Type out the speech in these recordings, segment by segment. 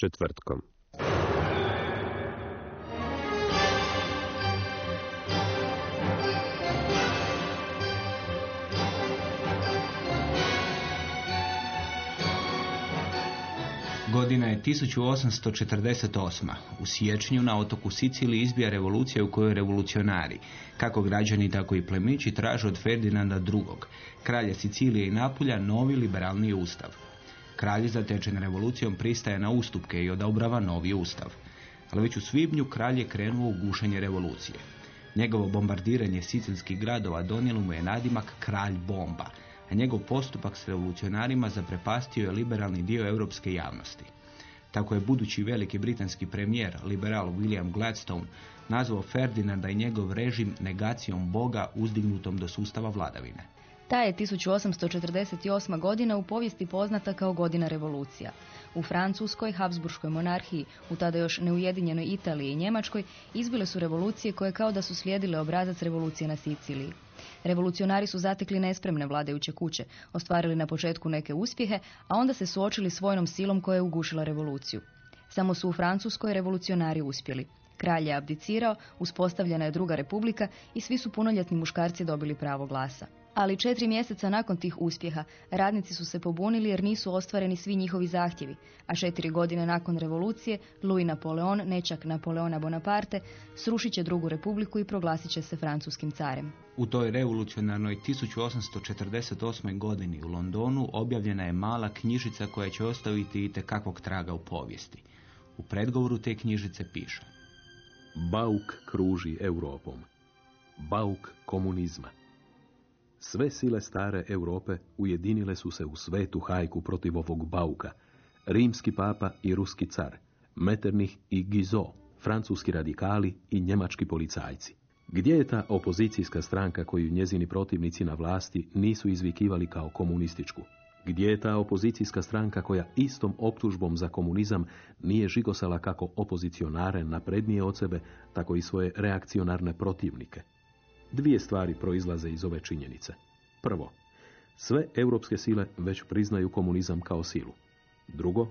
Četvrtkom. Godina je 1848. U siječnju na otoku Sicili izbija revolucija u kojoj revolucionari, kako građani tako i plemići, traže od Ferdinanda II. kralja Sicilije i Napulja novi liberalni ustav. Kralj zatečen revolucijom pristaje na ustupke i odobrava novi ustav. Ali već u svibnju kralj je krenuo u gušenje revolucije. Njegovo bombardiranje sicilskih gradova donijelo mu je nadimak kralj bomba, a njegov postupak s revolucionarima zaprepastio je liberalni dio europske javnosti. Tako je budući veliki britanski premijer, liberal William Gladstone, nazvao Ferdinanda i njegov režim negacijom Boga uzdignutom do sustava vladavine. Ta je 1848. godina u povijesti poznata kao godina revolucija. U Francuskoj, Habsburškoj monarhiji, u tada još neujedinjenoj Italiji i Njemačkoj izbile su revolucije koje kao da su slijedile obrazac revolucije na Siciliji. Revolucionari su zatekli nespremne vladajuće kuće, ostvarili na početku neke uspjehe, a onda se suočili s vojnom silom koja je ugušila revoluciju. Samo su u Francuskoj revolucionari uspjeli. Kralj je abdicirao, uspostavljena je druga republika i svi su punoljetni muškarci dobili pravo glasa. Ali četiri mjeseca nakon tih uspjeha radnici su se pobunili jer nisu ostvareni svi njihovi zahtjevi, a četiri godine nakon revolucije Louis Napoleon, nečak Napoleona Bonaparte, srušit će drugu republiku i proglasit će se francuskim carem. U toj revolucionarnoj 1848. godini u Londonu objavljena je mala knjižica koja će ostaviti i kakvog traga u povijesti. U predgovoru te knjižice piše Bauk kruži Europom. Bauk komunizma. Sve sile stare Europe ujedinile su se u svetu hajku protiv ovog bauka. Rimski papa i ruski car, Metternich i Guizot, francuski radikali i njemački policajci. Gdje je ta opozicijska stranka koju njezini protivnici na vlasti nisu izvikivali kao komunističku? Gdje je ta opozicijska stranka koja istom optužbom za komunizam nije žigosala kako opozicionare naprednije od sebe, tako i svoje reakcionarne protivnike? Dvije stvari proizlaze iz ove činjenice. Prvo, sve europske sile već priznaju komunizam kao silu. Drugo,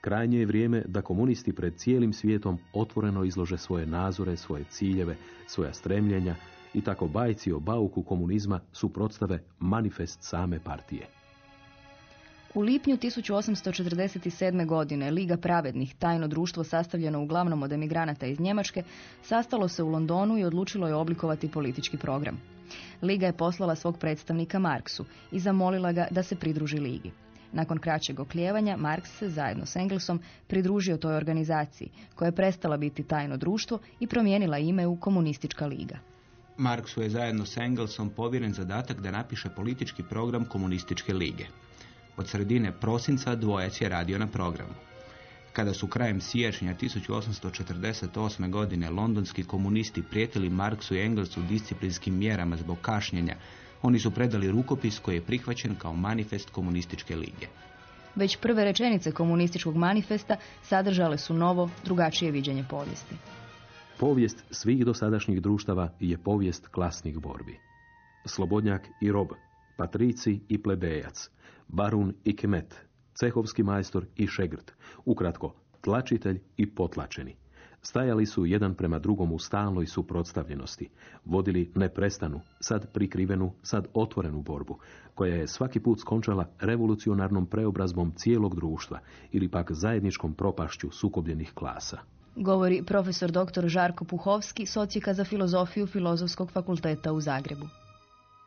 krajnje je vrijeme da komunisti pred cijelim svijetom otvoreno izlože svoje nazore, svoje ciljeve, svoja stremljenja i tako bajci o bauku komunizma suprotstave manifest same partije. U lipnju 1847. godine Liga pravednih, tajno društvo sastavljeno uglavnom od emigranata iz Njemačke, sastalo se u Londonu i odlučilo je oblikovati politički program. Liga je poslala svog predstavnika Marksu i zamolila ga da se pridruži Ligi. Nakon kraćeg oklijevanja, Marks se zajedno s Engelsom pridružio toj organizaciji, koja je prestala biti tajno društvo i promijenila ime u Komunistička liga. Marksu je zajedno s Engelsom povjeren zadatak da napiše politički program komunističke lige. Od sredine prosinca dvojac je radio na programu. Kada su krajem siječnja 1848. godine londonski komunisti prijetili Marksu i Engelsu disciplinskim mjerama zbog kašnjenja, oni su predali rukopis koji je prihvaćen kao manifest komunističke lige. Već prve rečenice komunističkog manifesta sadržale su novo, drugačije viđenje povijesti. Povijest svih dosadašnjih društava je povijest klasnih borbi. Slobodnjak i rob, patrici i plebejac, barun i kemet, cehovski majstor i šegrt, ukratko, tlačitelj i potlačeni. Stajali su jedan prema drugom u stalnoj suprotstavljenosti, vodili neprestanu, sad prikrivenu, sad otvorenu borbu, koja je svaki put skončala revolucionarnom preobrazbom cijelog društva ili pak zajedničkom propašću sukobljenih klasa. Govori profesor dr. Žarko Puhovski, socijeka za filozofiju Filozofskog fakulteta u Zagrebu.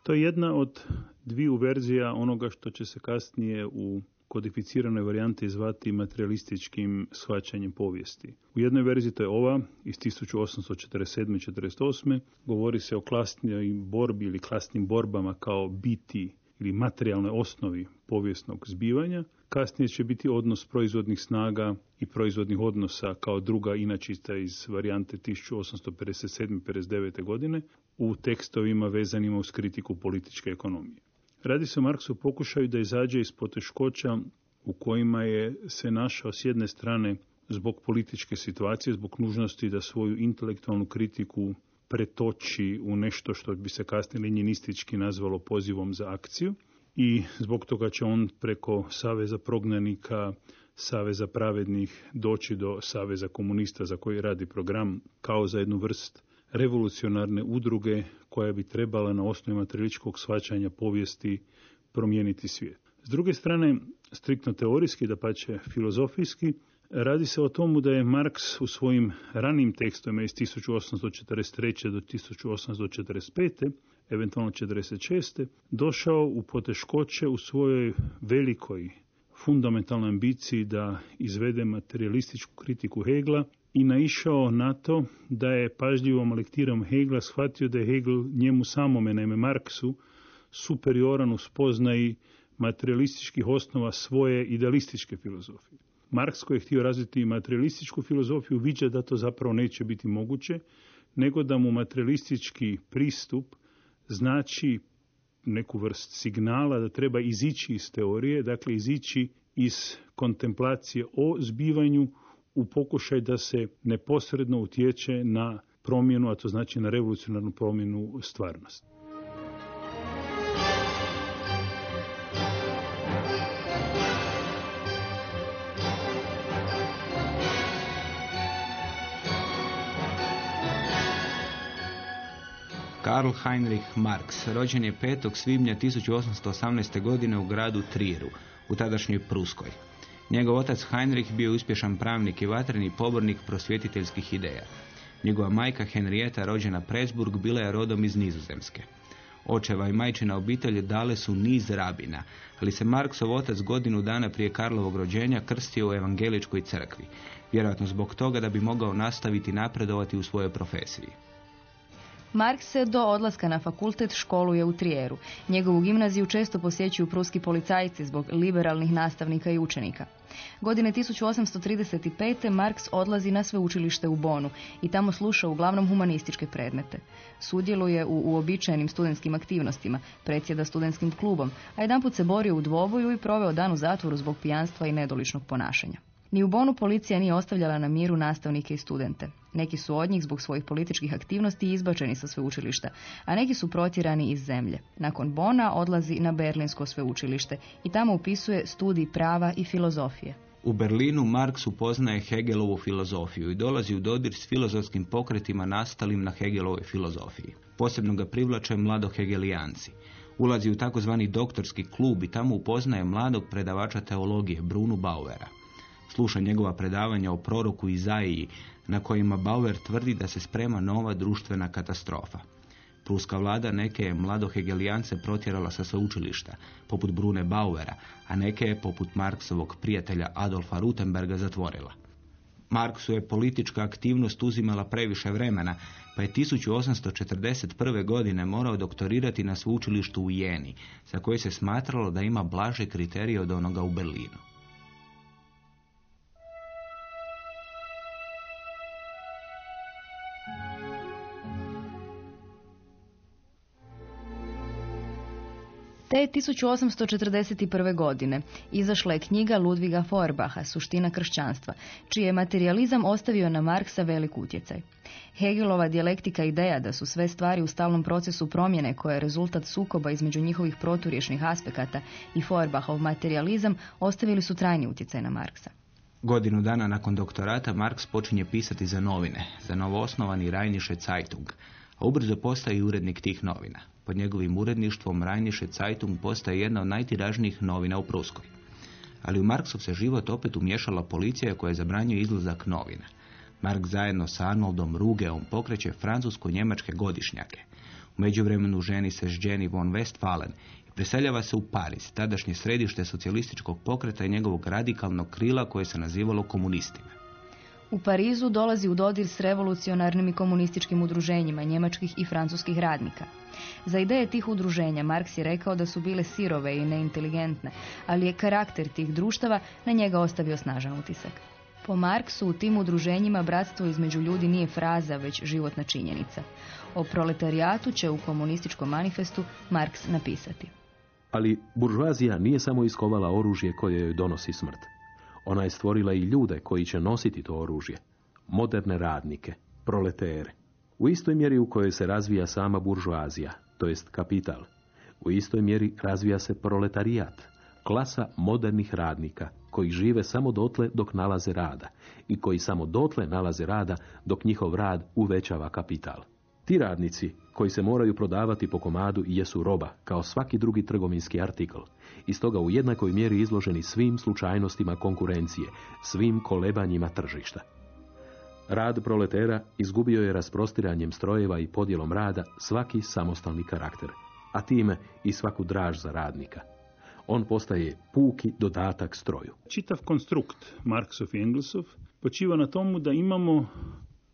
To je jedna od dviju verzija onoga što će se kasnije u kodificiranoj varijanti zvati materialističkim shvaćanjem povijesti. U jednoj verziji, to je ova, iz 1847. 48. govori se o klasnoj borbi ili klasnim borbama kao biti ili materijalnoj osnovi povijesnog zbivanja. Kasnije će biti odnos proizvodnih snaga i proizvodnih odnosa kao druga inačista iz varijante 1857-59. godine u tekstovima vezanima uz kritiku političke ekonomije. Radi se o Marksu pokušaju da izađe iz poteškoća u kojima je se našao s jedne strane zbog političke situacije, zbog nužnosti da svoju intelektualnu kritiku pretoči u nešto što bi se kasnije linjinistički nazvalo pozivom za akciju i zbog toga će on preko Saveza prognanika, Saveza pravednih doći do Saveza komunista za koji radi program kao za jednu vrst revolucionarne udruge koja bi trebala na osnovi materialičkog shvaćanja povijesti promijeniti svijet. S druge strane, striktno teorijski, da pače filozofijski, radi se o tomu da je Marks u svojim ranim tekstovima iz 1843. do 1845. eventualno 46. došao u poteškoće u svojoj velikoj fundamentalnoj ambiciji da izvede materialističku kritiku Hegla i naišao na to da je pažljivom lektirom Hegla shvatio da je Hegel njemu samome, naime Marksu, superioran u spoznaji materialističkih osnova svoje idealističke filozofije. Marks koji je htio razviti materialističku filozofiju viđa da to zapravo neće biti moguće, nego da mu materialistički pristup znači neku vrst signala da treba izići iz teorije, dakle izići iz kontemplacije o zbivanju u pokušaj da se neposredno utječe na promjenu, a to znači na revolucionarnu promjenu stvarnosti. Karl Heinrich Marx rođen je 5. svibnja 1818. godine u gradu Trieru, u tadašnjoj Pruskoj. Njegov otac Heinrich bio uspješan pravnik i vatreni pobornik prosvjetiteljskih ideja. Njegova majka Henrieta, rođena Presburg, bila je rodom iz Nizozemske. Očeva i majčina obitelj dale su niz rabina, ali se Marksov otac godinu dana prije Karlovog rođenja krstio u evangeličkoj crkvi, vjerojatno zbog toga da bi mogao nastaviti napredovati u svojoj profesiji. Marks se do odlaska na fakultet školuje u Trijeru. Njegovu gimnaziju često posjećuju pruski policajci zbog liberalnih nastavnika i učenika. Godine 1835. Marks odlazi na sveučilište u Bonu i tamo sluša uglavnom humanističke predmete. Sudjeluje u uobičajenim studentskim aktivnostima, predsjeda studentskim klubom, a jedanput se borio u dvoboju i proveo dan u zatvoru zbog pijanstva i nedoličnog ponašanja. Ni u Bonu policija nije ostavljala na miru nastavnike i studente. Neki su od njih zbog svojih političkih aktivnosti izbačeni sa sveučilišta, a neki su protjerani iz zemlje. Nakon Bona odlazi na Berlinsko sveučilište i tamo upisuje studij prava i filozofije. U Berlinu Marks upoznaje Hegelovu filozofiju i dolazi u dodir s filozofskim pokretima nastalim na Hegelovoj filozofiji. Posebno ga privlače mlado hegelijanci. Ulazi u takozvani doktorski klub i tamo upoznaje mladog predavača teologije Brunu Bauera. Sluša njegova predavanja o proroku Izaiji, na kojima Bauer tvrdi da se sprema nova društvena katastrofa. Pruska vlada neke je mladohegelijance protjerala sa sveučilišta, poput Brune Bauera, a neke je, poput Marksovog prijatelja Adolfa Rutenberga, zatvorila. Marksu je politička aktivnost uzimala previše vremena, pa je 1841. godine morao doktorirati na sveučilištu u Jeni, za koje se smatralo da ima blaže kriterije od onoga u Berlinu. Te 1841. godine izašla je knjiga Ludviga Forbaha, Suština kršćanstva, čiji je materializam ostavio na Marksa velik utjecaj. Hegelova dijalektika ideja da su sve stvari u stalnom procesu promjene koje je rezultat sukoba između njihovih proturječnih aspekata i Feuerbachov materializam ostavili su trajni utjecaj na Marksa. Godinu dana nakon doktorata Marks počinje pisati za novine, za novoosnovani Rajniše Zeitung, a ubrzo postaje i urednik tih novina. Pod njegovim uredništvom Rajniše Zeitung postaje jedna od najtiražnijih novina u Pruskoj. Ali u Marksov se život opet umješala policija koja zabranjuje izlazak novina. Mark zajedno sa Arnoldom Rugeom pokreće francusko-njemačke godišnjake. U međuvremenu ženi se s Jenny von Westphalen i preseljava se u Pariz, tadašnje središte socijalističkog pokreta i njegovog radikalnog krila koje se nazivalo komunistima. U Parizu dolazi u dodir s revolucionarnim i komunističkim udruženjima njemačkih i francuskih radnika. Za ideje tih udruženja Marks je rekao da su bile sirove i neinteligentne, ali je karakter tih društava na njega ostavio snažan utisak. Po Marksu u tim udruženjima bratstvo između ljudi nije fraza, već životna činjenica. O proletarijatu će u komunističkom manifestu Marks napisati. Ali buržuazija nije samo iskovala oružje koje joj donosi smrt. Ona je stvorila i ljude koji će nositi to oružje. Moderne radnike, proletere. U istoj mjeri u kojoj se razvija sama buržuazija, to jest kapital. U istoj mjeri razvija se proletarijat, klasa modernih radnika koji žive samo dotle dok nalaze rada i koji samo dotle nalaze rada dok njihov rad uvećava kapital. Ti radnici koji se moraju prodavati po komadu jesu roba, kao svaki drugi trgovinski artikl, i stoga u jednakoj mjeri izloženi svim slučajnostima konkurencije, svim kolebanjima tržišta. Rad proletera izgubio je rasprostiranjem strojeva i podjelom rada svaki samostalni karakter, a time i svaku draž za radnika. On postaje puki dodatak stroju. Čitav konstrukt Marksov i Engelsov počiva na tomu da imamo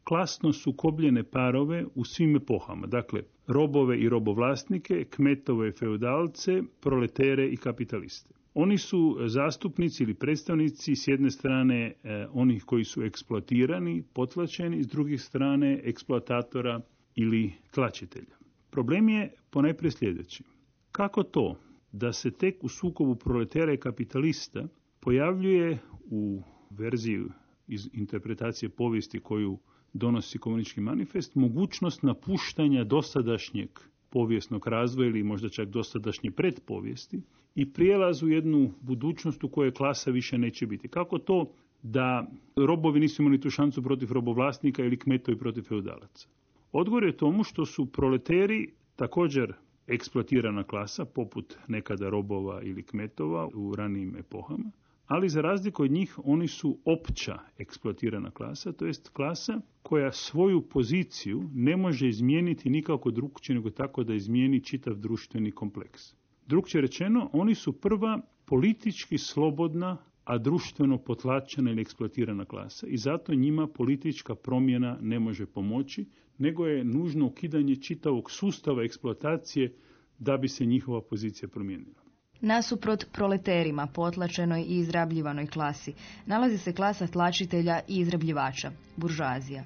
klasno sukobljene parove u svim epohama. Dakle, robove i robovlasnike, kmetove i feudalce, proletere i kapitaliste. Oni su zastupnici ili predstavnici s jedne strane eh, onih koji su eksploatirani, potlačeni, s drugih strane eksploatatora ili tlačitelja. Problem je ponajprije sljedeći. Kako to da se tek u sukobu proletera i kapitalista pojavljuje u verziji iz interpretacije povijesti koju donosi komunistički manifest mogućnost napuštanja dosadašnjeg povijesnog razvoja ili možda čak dosadašnje predpovijesti i prijelaz u jednu budućnost u kojoj klasa više neće biti. Kako to da robovi nisu imali tu šancu protiv robovlasnika ili kmetovi protiv feudalaca? Odgovor je tomu što su proleteri također eksploatirana klasa, poput nekada robova ili kmetova u ranijim epohama, ali za razliku od njih oni su opća eksploatirana klasa, to jest klasa koja svoju poziciju ne može izmijeniti nikako drugčije nego tako da izmijeni čitav društveni kompleks. Drugčije rečeno, oni su prva politički slobodna, a društveno potlačena ili eksploatirana klasa i zato njima politička promjena ne može pomoći, nego je nužno ukidanje čitavog sustava eksploatacije da bi se njihova pozicija promijenila. Nasuprot proleterima, potlačenoj i izrabljivanoj klasi, nalazi se klasa tlačitelja i izrabljivača, buržazija.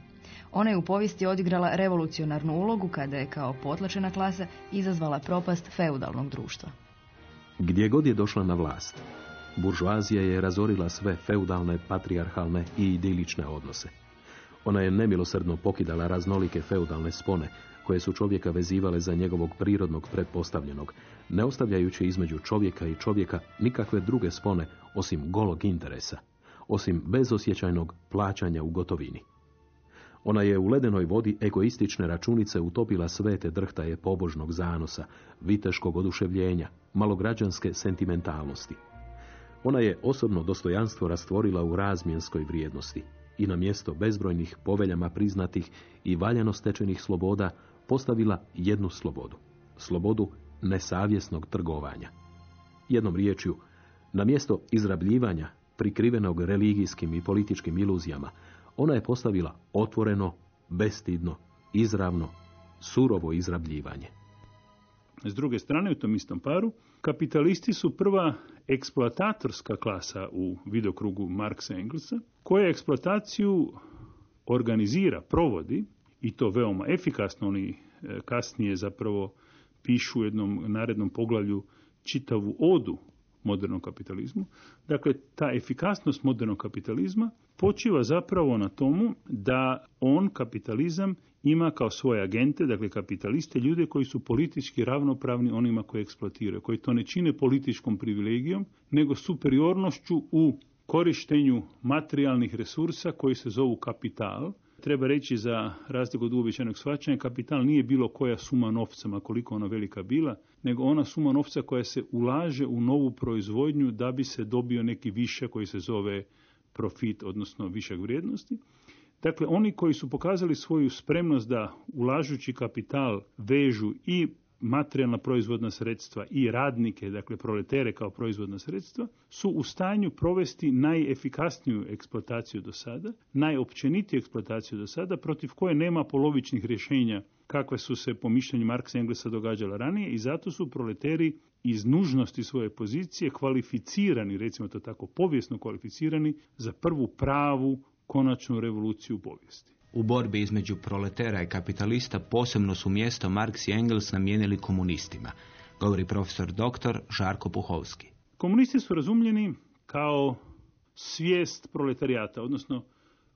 Ona je u povijesti odigrala revolucionarnu ulogu kada je kao potlačena klasa izazvala propast feudalnog društva. Gdje god je došla na vlast, buržuazija je razorila sve feudalne, patrijarhalne i idilične odnose. Ona je nemilosrdno pokidala raznolike feudalne spone, koje su čovjeka vezivale za njegovog prirodnog pretpostavljenog, ne ostavljajući između čovjeka i čovjeka nikakve druge spone osim golog interesa, osim bezosjećajnog plaćanja u gotovini. Ona je u ledenoj vodi egoistične računice utopila svete drhtaje pobožnog zanosa, viteškog oduševljenja, malograđanske sentimentalnosti. Ona je osobno dostojanstvo rastvorila u razmjenskoj vrijednosti i na mjesto bezbrojnih poveljama priznatih i valjano stečenih sloboda postavila jednu slobodu. Slobodu nesavjesnog trgovanja. Jednom riječju, na mjesto izrabljivanja prikrivenog religijskim i političkim iluzijama, ona je postavila otvoreno, bestidno, izravno, surovo izrabljivanje. S druge strane, u tom istom paru, kapitalisti su prva eksploatatorska klasa u vidokrugu Marksa Engelsa, koja eksploataciju organizira, provodi, i to veoma efikasno, oni e, kasnije zapravo pišu u jednom narednom poglavlju čitavu odu modernom kapitalizmu. Dakle, ta efikasnost modernog kapitalizma počiva zapravo na tomu da on, kapitalizam, ima kao svoje agente, dakle kapitaliste, ljude koji su politički ravnopravni onima koji eksploatiraju, koji to ne čine političkom privilegijom, nego superiornošću u korištenju materijalnih resursa koji se zovu kapital, Treba reći za razliku od uobičajenog shvaćanja, kapital nije bilo koja suma novca, koliko ona velika bila, nego ona suma novca koja se ulaže u novu proizvodnju da bi se dobio neki više koji se zove profit, odnosno višak vrijednosti. Dakle, oni koji su pokazali svoju spremnost da ulažući kapital vežu i materijalna proizvodna sredstva i radnike, dakle proletere kao proizvodna sredstva, su u stanju provesti najefikasniju eksploataciju do sada, najopćenitiju eksploataciju do sada, protiv koje nema polovičnih rješenja kakve su se po mišljenju Marksa i Englesa događala ranije i zato su proleteri iz nužnosti svoje pozicije kvalificirani, recimo to tako povijesno kvalificirani, za prvu pravu konačnu revoluciju povijesti. U borbi između proletera i kapitalista posebno su mjesto Marks i Engels namijenili komunistima, govori profesor dr. Žarko Puhovski. Komunisti su razumljeni kao svijest proletarijata, odnosno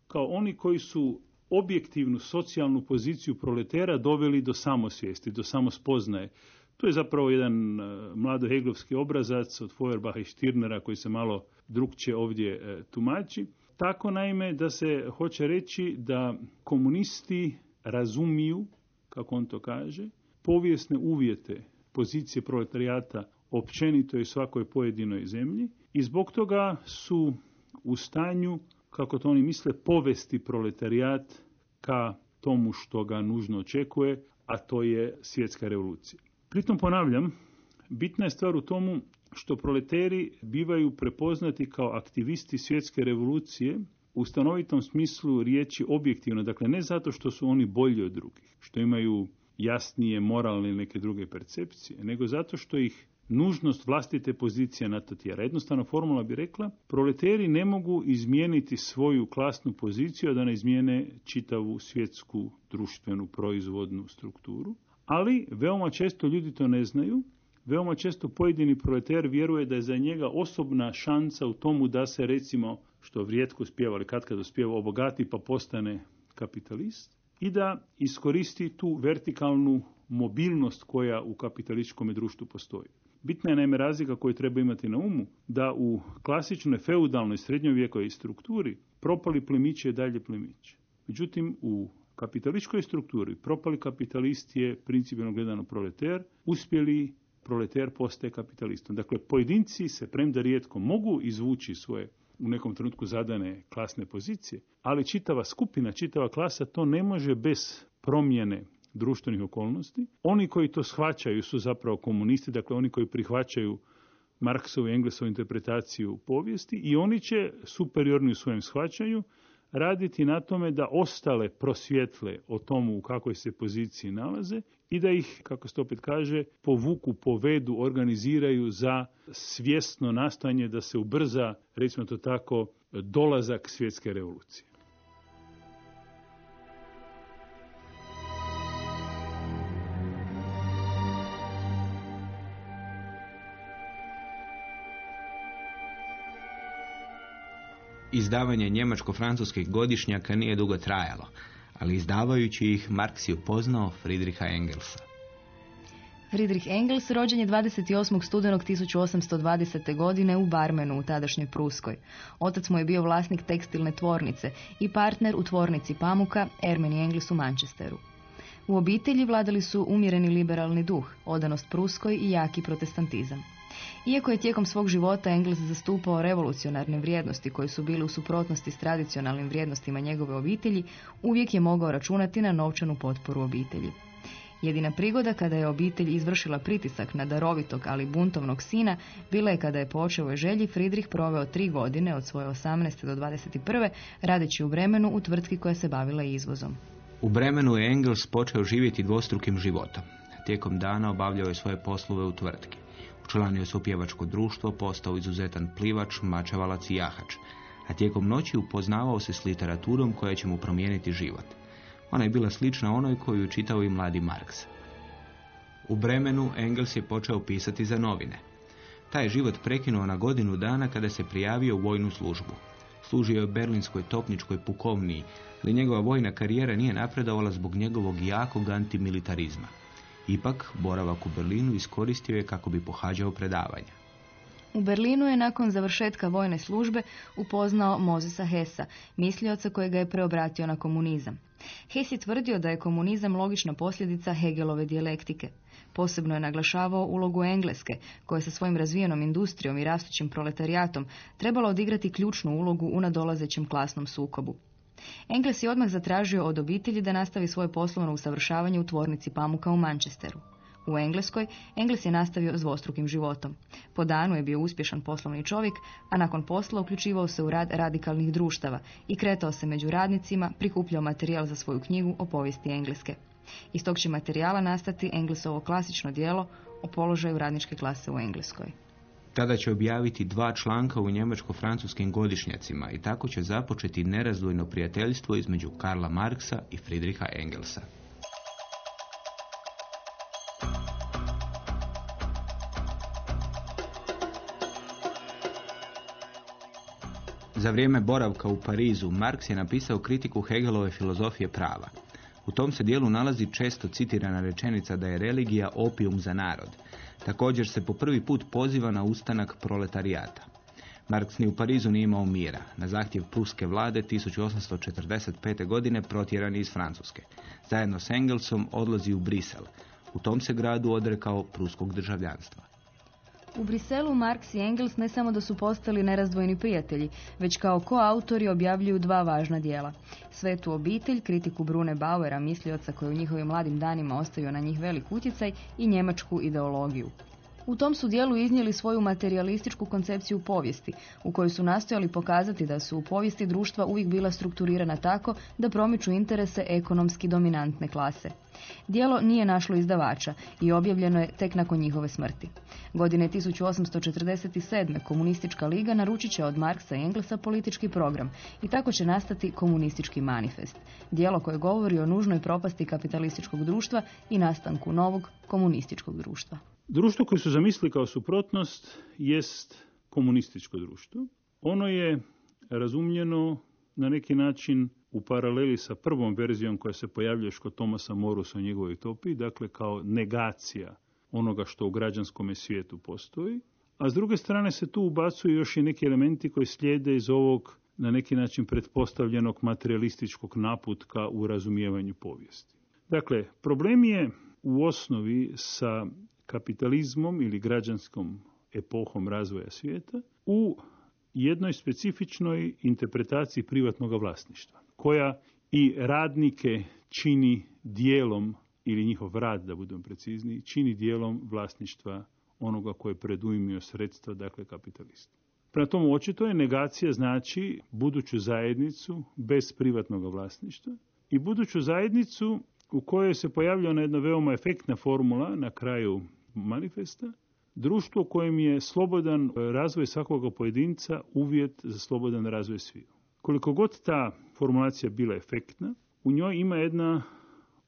kao oni koji su objektivnu socijalnu poziciju proletera doveli do samosvijesti, do samospoznaje. To je zapravo jedan e, mlado heglovski obrazac od Feuerbacha i Stirnera koji se malo drugčije ovdje e, tumači. Tako naime da se hoće reći da komunisti razumiju, kako on to kaže, povijesne uvjete pozicije proletarijata općenito i svakoj pojedinoj zemlji i zbog toga su u stanju, kako to oni misle, povesti proletarijat ka tomu što ga nužno očekuje, a to je svjetska revolucija. Pritom ponavljam, bitna je stvar u tomu što proleteri bivaju prepoznati kao aktivisti svjetske revolucije u stanovitom smislu riječi objektivno, dakle ne zato što su oni bolji od drugih, što imaju jasnije moralne ili neke druge percepcije, nego zato što ih nužnost vlastite pozicije na to tjera. Jednostavno formula bi rekla, proleteri ne mogu izmijeniti svoju klasnu poziciju, da ne izmijene čitavu svjetsku društvenu proizvodnu strukturu, ali veoma često ljudi to ne znaju veoma često pojedini proleter vjeruje da je za njega osobna šansa u tomu da se recimo, što vrijetko spjeva, ali kad kad uspjeva, obogati pa postane kapitalist i da iskoristi tu vertikalnu mobilnost koja u kapitalističkom društvu postoji. Bitna je naime razlika koju treba imati na umu da u klasičnoj feudalnoj srednjovjekovoj strukturi propali plemić je dalje plemić. Međutim, u kapitalističkoj strukturi propali kapitalist je principijalno gledano proleter, uspjeli proleter postaje kapitalistom. Dakle, pojedinci se premda rijetko mogu izvući svoje u nekom trenutku zadane klasne pozicije, ali čitava skupina, čitava klasa to ne može bez promjene društvenih okolnosti. Oni koji to shvaćaju su zapravo komunisti, dakle oni koji prihvaćaju Marksovu i Englesovu interpretaciju povijesti i oni će superiorni u svojem shvaćanju raditi na tome da ostale prosvjetle o tomu u kakvoj se poziciji nalaze i da ih, kako se opet kaže, povuku, povedu, organiziraju za svjesno nastojanje da se ubrza, recimo to tako, dolazak svjetske revolucije. Izdavanje njemačko-francuskih godišnjaka nije dugo trajalo, ali izdavajući ih Marks je upoznao Friedricha Engelsa. Friedrich Engels rođen je 28. studenog 1820. godine u Barmenu u tadašnjoj Pruskoj. Otac mu je bio vlasnik tekstilne tvornice i partner u tvornici pamuka Ermeni Engels u Manchesteru. U obitelji vladali su umjereni liberalni duh, odanost Pruskoj i jaki protestantizam. Iako je tijekom svog života Engels zastupao revolucionarne vrijednosti koje su bile u suprotnosti s tradicionalnim vrijednostima njegove obitelji, uvijek je mogao računati na novčanu potporu obitelji. Jedina prigoda kada je obitelj izvršila pritisak na darovitog, ali buntovnog sina, bila je kada je po očevoj želji Friedrich proveo tri godine od svoje 18. do 21. radeći u vremenu u tvrtki koja se bavila izvozom. U Bremenu je Engels počeo živjeti dvostrukim životom. Tijekom dana obavljao je svoje poslove u tvrtki. Učlanio se u pjevačko društvo, postao izuzetan plivač, mačevalac i jahač, a tijekom noći upoznavao se s literaturom koja će mu promijeniti život. Ona je bila slična onoj koju je čitao i mladi Marks. U Bremenu Engels je počeo pisati za novine. Taj život prekinuo na godinu dana kada se prijavio u vojnu službu. Služio je berlinskoj topničkoj pukovniji, ali njegova vojna karijera nije napredovala zbog njegovog jakog antimilitarizma. Ipak, boravak u Berlinu iskoristio je kako bi pohađao predavanja. U Berlinu je nakon završetka vojne službe upoznao Mozesa Hesa, mislioca kojega je preobratio na komunizam. Hess je tvrdio da je komunizam logična posljedica Hegelove dijalektike. Posebno je naglašavao ulogu Engleske, koja je sa svojim razvijenom industrijom i rastućim proletarijatom trebala odigrati ključnu ulogu u nadolazećem klasnom sukobu. Engles je odmah zatražio od obitelji da nastavi svoje poslovno usavršavanje u tvornici pamuka u Manchesteru. U Engleskoj, Engles je nastavio s životom. Po danu je bio uspješan poslovni čovjek, a nakon posla uključivao se u rad radikalnih društava i kretao se među radnicima, prikupljao materijal za svoju knjigu o povijesti Engleske. Iz tog će materijala nastati Englesovo klasično dijelo o položaju radničke klase u Engleskoj. Tada će objaviti dva članka u njemačko-francuskim godišnjacima i tako će započeti nerazdvojno prijateljstvo između Karla Marksa i Friedricha Engelsa. Za vrijeme boravka u Parizu, Marks je napisao kritiku Hegelove filozofije prava. U tom se dijelu nalazi često citirana rečenica da je religija opijum za narod. Također se po prvi put poziva na ustanak proletarijata. Marks ni u Parizu nije imao mira. Na zahtjev pruske vlade 1845. godine protjeran je iz Francuske. Zajedno s Engelsom odlazi u Brisel. U tom se gradu odrekao pruskog državljanstva. U Briselu Marks i Engels ne samo da su postali nerazdvojni prijatelji, već kao koautori objavljuju dva važna dijela. Svetu obitelj, kritiku Brune Bauera, mislioca koji u njihovim mladim danima ostavio na njih velik utjecaj i njemačku ideologiju. U tom su dijelu iznijeli svoju materialističku koncepciju povijesti, u kojoj su nastojali pokazati da su u povijesti društva uvijek bila strukturirana tako da promiču interese ekonomski dominantne klase. Dijelo nije našlo izdavača i objavljeno je tek nakon njihove smrti. Godine 1847. komunistička liga naručit će od Marksa i Englesa politički program i tako će nastati komunistički manifest. Dijelo koje govori o nužnoj propasti kapitalističkog društva i nastanku novog komunističkog društva. Društvo koje su zamislili kao suprotnost jest komunističko društvo. Ono je razumljeno na neki način u paraleli sa prvom verzijom koja se pojavljuje kod Tomasa Morusa u njegovoj utopiji, dakle kao negacija onoga što u građanskom svijetu postoji. A s druge strane se tu ubacuju još i neki elementi koji slijede iz ovog na neki način pretpostavljenog materialističkog naputka u razumijevanju povijesti. Dakle, problem je u osnovi sa kapitalizmom ili građanskom epohom razvoja svijeta u jednoj specifičnoj interpretaciji privatnog vlasništva, koja i radnike čini dijelom, ili njihov rad, da budem precizniji, čini dijelom vlasništva onoga koje je predujmio sredstva, dakle kapitalista. Prema tomu očito je negacija znači buduću zajednicu bez privatnog vlasništva i buduću zajednicu u kojoj se pojavljala jedna veoma efektna formula na kraju manifesta, društvo kojem je slobodan razvoj svakoga pojedinca uvjet za slobodan razvoj sviju. Koliko god ta formulacija bila efektna, u njoj ima jedna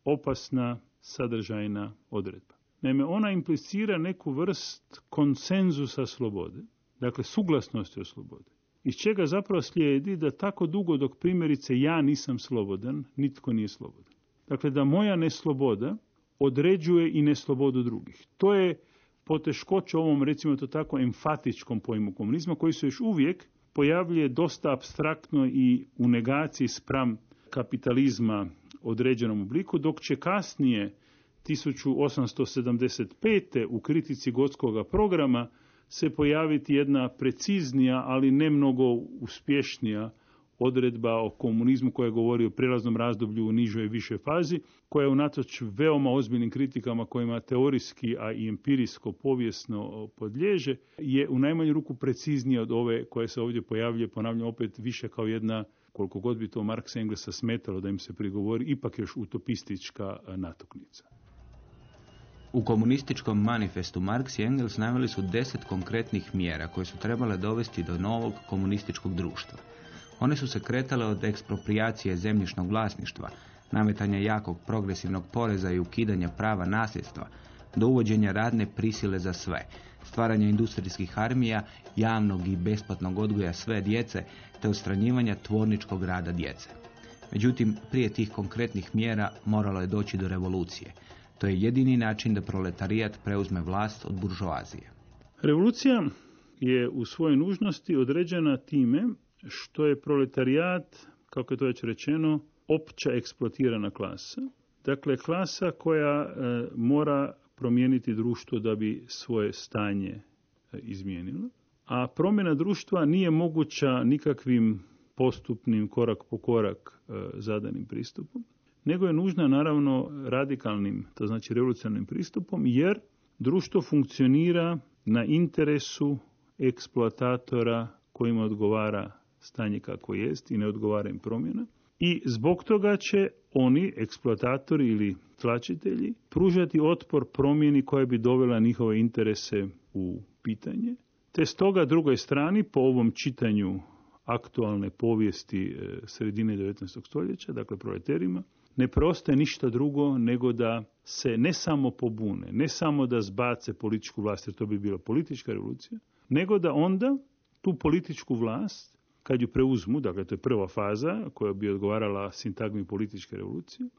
opasna sadržajna odredba. Naime, ona implicira neku vrst konsenzusa slobode, dakle suglasnosti o slobode, iz čega zapravo slijedi da tako dugo dok primjerice ja nisam slobodan, nitko nije slobodan. Dakle, da moja nesloboda određuje i neslobodu drugih. To je poteškoća ovom, recimo to tako, enfatičkom pojmu komunizma, koji se još uvijek pojavljuje dosta abstraktno i u negaciji spram kapitalizma određenom obliku, dok će kasnije 1875. u kritici gotskog programa se pojaviti jedna preciznija, ali ne mnogo uspješnija odredba o komunizmu koja govori o prijelaznom razdoblju u nižoj i više fazi, koja je unatoč veoma ozbiljnim kritikama kojima teorijski, a i empirijsko povijesno podliježe, je u najmanju ruku preciznija od ove koje se ovdje pojavljuje, ponavljam opet više kao jedna koliko god bi to Marksa Englesa smetalo da im se prigovori, ipak još utopistička natuknica. U komunističkom manifestu Marks i Engels naveli su deset konkretnih mjera koje su trebale dovesti do novog komunističkog društva. One su se kretale od ekspropriacije zemljišnog vlasništva, nametanja jakog progresivnog poreza i ukidanja prava nasljedstva, do uvođenja radne prisile za sve, stvaranja industrijskih armija, javnog i besplatnog odgoja sve djece, te ostranjivanja tvorničkog rada djece. Međutim, prije tih konkretnih mjera moralo je doći do revolucije. To je jedini način da proletarijat preuzme vlast od buržoazije. Revolucija je u svojoj nužnosti određena time što je proletarijat, kako je to već rečeno, opća eksploatirana klasa. Dakle, klasa koja e, mora promijeniti društvo da bi svoje stanje e, izmijenilo. A promjena društva nije moguća nikakvim postupnim korak po korak e, zadanim pristupom, nego je nužna naravno radikalnim, to znači revolucionarnim pristupom, jer društvo funkcionira na interesu eksploatatora kojima odgovara stanje kako jest i ne odgovara im promjena. I zbog toga će oni, eksploatatori ili tlačitelji, pružati otpor promjeni koja bi dovela njihove interese u pitanje. Te stoga drugoj strani, po ovom čitanju aktualne povijesti e, sredine 19. stoljeća, dakle proleterima, ne prostaje ništa drugo nego da se ne samo pobune, ne samo da zbace političku vlast, jer to bi bila politička revolucija, nego da onda tu političku vlast, kad ju preuzmu, dakle to je prva faza koja bi odgovarala sintagmi političke revolucije,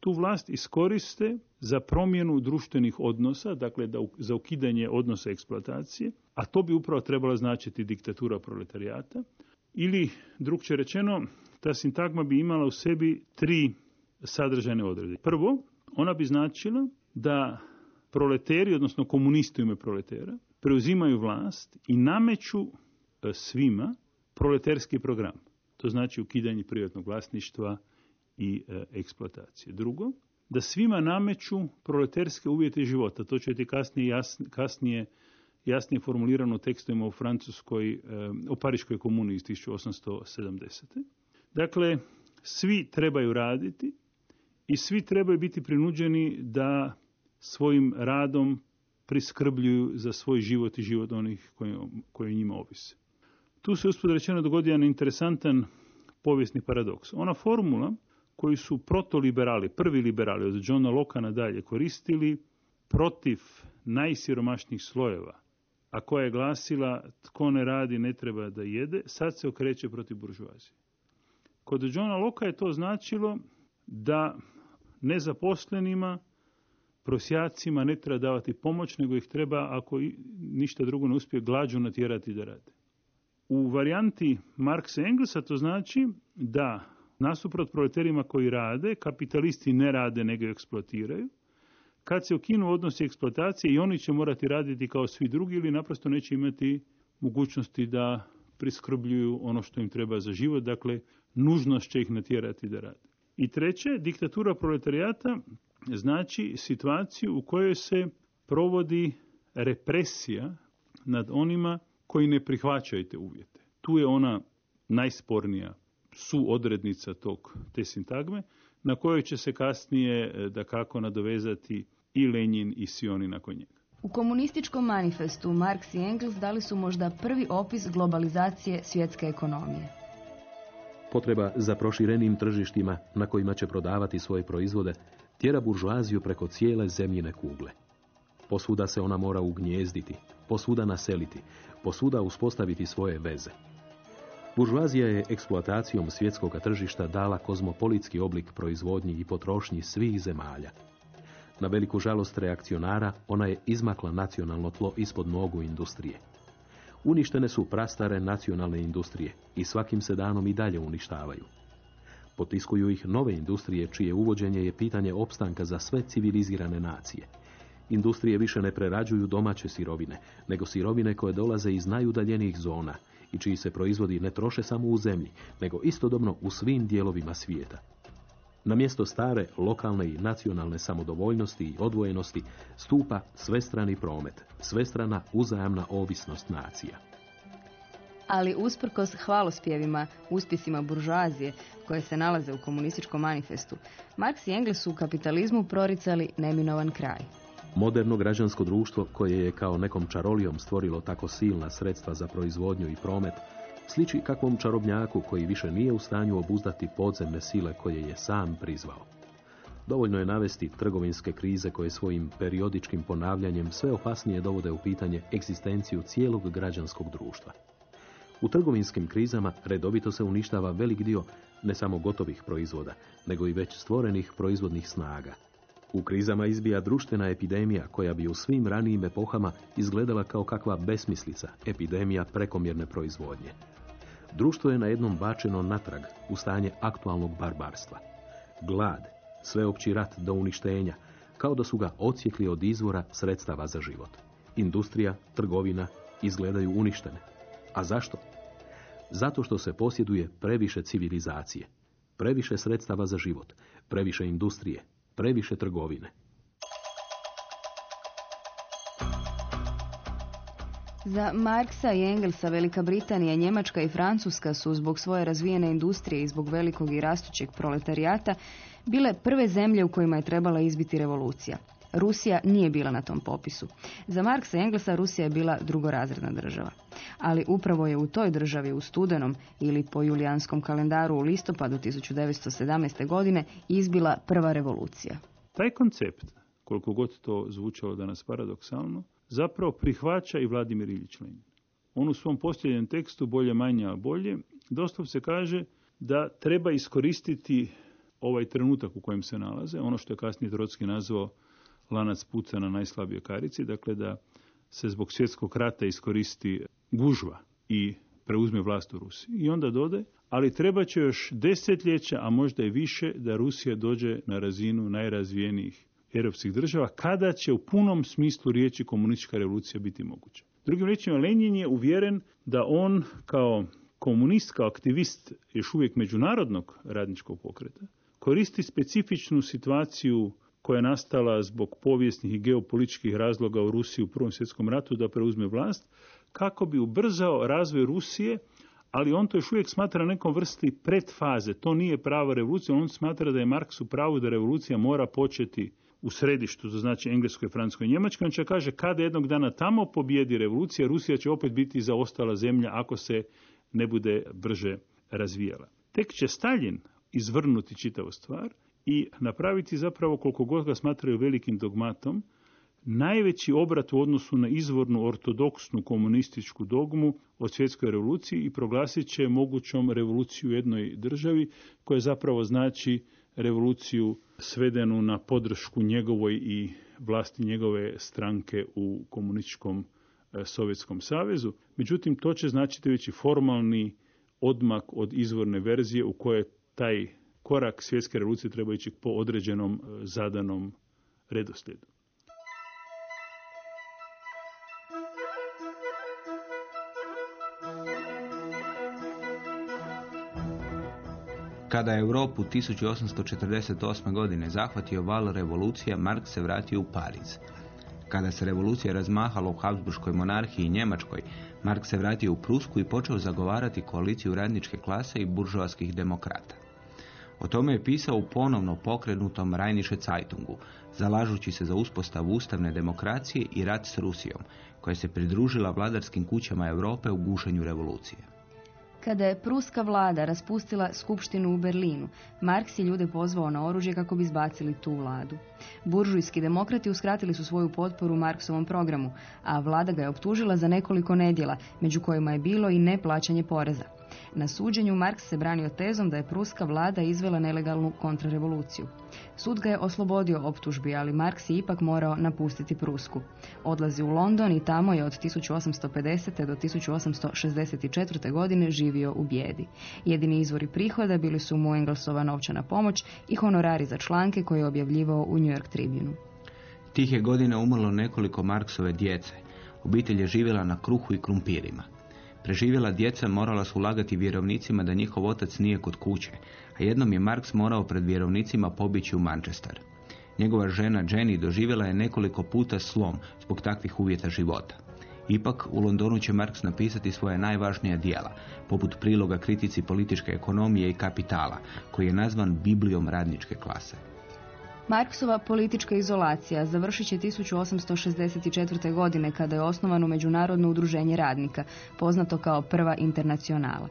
tu vlast iskoriste za promjenu društvenih odnosa, dakle da, za ukidanje odnosa eksploatacije, a to bi upravo trebalo značiti diktatura proletarijata, ili, drugče rečeno, ta sintagma bi imala u sebi tri sadržajne odrede. Prvo, ona bi značila da proleteri, odnosno komunisti u ime proletera, preuzimaju vlast i nameću e, svima proleterski program. To znači ukidanje privatnog vlasništva i e, eksploatacije. Drugo, da svima nameću proleterske uvjete života. To će ti kasnije, kasnije jasnije formulirano u tekstovima u Francuskoj, e, u Pariškoj komuni iz 1870. Dakle, svi trebaju raditi i svi trebaju biti prinuđeni da svojim radom priskrbljuju za svoj život i život onih koji, koji njima ovise. Tu se uspod rečeno dogodio jedan interesantan povijesni paradoks. Ona formula koju su protoliberali, prvi liberali od Johna Locke nadalje koristili protiv najsiromašnijih slojeva, a koja je glasila tko ne radi ne treba da jede, sad se okreće protiv buržuazije. Kod Johna Locke je to značilo da nezaposlenima, prosjacima ne treba davati pomoć, nego ih treba, ako ništa drugo ne uspije, glađu natjerati da rade. U varijanti Marksa Engelsa to znači da nasuprot proleterima koji rade, kapitalisti ne rade nego eksploatiraju. Kad se ukinu odnosi eksploatacije i oni će morati raditi kao svi drugi ili naprosto neće imati mogućnosti da priskrbljuju ono što im treba za život, dakle nužnost će ih natjerati da rade. I treće, diktatura proletarijata znači situaciju u kojoj se provodi represija nad onima koji ne prihvaćaju te uvjete. Tu je ona najspornija suodrednica tog, te sintagme, na kojoj će se kasnije e, da kako nadovezati i Lenin i svi oni nakon njega. U komunističkom manifestu Marx i Engels dali su možda prvi opis globalizacije svjetske ekonomije. Potreba za proširenim tržištima na kojima će prodavati svoje proizvode tjera buržuaziju preko cijele zemljine kugle. Posvuda se ona mora ugnjezditi, posvuda naseliti, posvuda uspostaviti svoje veze. Buržuazija je eksploatacijom svjetskog tržišta dala kozmopolitski oblik proizvodnji i potrošnji svih zemalja. Na veliku žalost reakcionara ona je izmakla nacionalno tlo ispod nogu industrije. Uništene su prastare nacionalne industrije i svakim se danom i dalje uništavaju. Potiskuju ih nove industrije čije uvođenje je pitanje opstanka za sve civilizirane nacije. Industrije više ne prerađuju domaće sirovine, nego sirovine koje dolaze iz najudaljenijih zona i čiji se proizvodi ne troše samo u zemlji, nego istodobno u svim dijelovima svijeta. Na mjesto stare, lokalne i nacionalne samodovoljnosti i odvojenosti stupa svestrani promet, svestrana uzajamna ovisnost nacija. Ali usprkos hvalospjevima, uspjesima buržuazije koje se nalaze u komunističkom manifestu, Marx i Engels su u kapitalizmu proricali neminovan kraj. Moderno građansko društvo koje je kao nekom čarolijom stvorilo tako silna sredstva za proizvodnju i promet, sliči kakvom čarobnjaku koji više nije u stanju obuzdati podzemne sile koje je sam prizvao. Dovoljno je navesti trgovinske krize koje svojim periodičkim ponavljanjem sve opasnije dovode u pitanje egzistenciju cijelog građanskog društva. U trgovinskim krizama redovito se uništava velik dio ne samo gotovih proizvoda, nego i već stvorenih proizvodnih snaga. U krizama izbija društvena epidemija koja bi u svim ranijim epohama izgledala kao kakva besmislica, epidemija prekomjerne proizvodnje. Društvo je na jednom bačeno natrag u stanje aktualnog barbarstva. Glad, sveopći rat do uništenja, kao da su ga ocijekli od izvora sredstava za život. Industrija, trgovina izgledaju uništene. A zašto? Zato što se posjeduje previše civilizacije, previše sredstava za život, previše industrije, previše trgovine. Za Marksa i Engelsa Velika Britanija, Njemačka i Francuska su zbog svoje razvijene industrije i zbog velikog i rastućeg proletarijata bile prve zemlje u kojima je trebala izbiti revolucija. Rusija nije bila na tom popisu. Za Marksa i Engelsa Rusija je bila drugorazredna država. Ali upravo je u toj državi u studenom ili po julijanskom kalendaru u listopadu 1917. godine izbila prva revolucija. Taj koncept, koliko god to zvučalo danas paradoksalno, zapravo prihvaća i Vladimir Lenin. On u svom posljednjem tekstu Bolje manje, a bolje, doslovce kaže da treba iskoristiti ovaj trenutak u kojem se nalaze, ono što je kasnije Trotski nazvao lanac puca na najslabije karici, dakle da se zbog svjetskog rata iskoristi gužva i preuzme vlast u Rusiji. I onda dode, ali treba će još desetljeća, a možda i više, da Rusija dođe na razinu najrazvijenijih europskih država, kada će u punom smislu riječi komunistička revolucija biti moguća. Drugim riječima, Lenin je uvjeren da on kao komunist, kao aktivist još uvijek međunarodnog radničkog pokreta, koristi specifičnu situaciju koja je nastala zbog povijesnih i geopolitičkih razloga u Rusiji u Prvom svjetskom ratu da preuzme vlast, kako bi ubrzao razvoj Rusije, ali on to još uvijek smatra nekom vrsti predfaze. To nije prava revolucija, on smatra da je Marks u pravu da revolucija mora početi u središtu, to znači Engleskoj, Francuskoj i Njemačkoj. On će kaže kada jednog dana tamo pobjedi revolucija, Rusija će opet biti zaostala zemlja ako se ne bude brže razvijala. Tek će Stalin izvrnuti čitavu stvar i napraviti zapravo koliko god ga smatraju velikim dogmatom, najveći obrat u odnosu na izvornu ortodoksnu komunističku dogmu od svjetskoj revoluciji i proglasit će mogućom revoluciju u jednoj državi koja zapravo znači revoluciju svedenu na podršku njegovoj i vlasti njegove stranke u komunističkom e, Sovjetskom savezu. Međutim, to će značiti već i formalni odmak od izvorne verzije u kojoj taj korak svjetske revolucije treba ići po određenom e, zadanom redoslijedu. Kada je Europu 1848. godine zahvatio val revolucija, Mark se vratio u Pariz. Kada se revolucija razmahala u Habsburgskoj monarhiji i Njemačkoj, Mark se vratio u Prusku i počeo zagovarati koaliciju radničke klase i buržoaskih demokrata. O tome je pisao u ponovno pokrenutom Rajniše Zeitungu, zalažući se za uspostavu ustavne demokracije i rat s Rusijom, koja se pridružila vladarskim kućama Europe u gušenju revolucije. Kada je pruska vlada raspustila skupštinu u Berlinu, Marks je ljude pozvao na oružje kako bi izbacili tu vladu. Buržujski demokrati uskratili su svoju potporu Marksovom programu, a vlada ga je optužila za nekoliko nedjela, među kojima je bilo i neplaćanje poreza. Na suđenju Marks se branio tezom da je pruska vlada izvela nelegalnu kontrarevoluciju. Sud ga je oslobodio optužbi, ali Marks je ipak morao napustiti Prusku. Odlazi u London i tamo je od 1850. do 1864. godine živio u bijedi. Jedini izvori prihoda bili su mu Engelsova novčana pomoć i honorari za članke koje je objavljivao u New York Tribune. Tih je godina umrlo nekoliko Marksove djece. Obitelj je živjela na kruhu i krumpirima. Preživjela djeca morala su ulagati vjerovnicima da njihov otac nije kod kuće, a jednom je Marks morao pred vjerovnicima pobići u Manchester. Njegova žena Jenny doživjela je nekoliko puta slom zbog takvih uvjeta života. Ipak, u Londonu će Marks napisati svoje najvažnija dijela, poput priloga kritici političke ekonomije i kapitala, koji je nazvan Biblijom radničke klase. Marksova politička izolacija završit će 1864. godine kada je osnovano Međunarodno udruženje radnika, poznato kao Prva internacionala.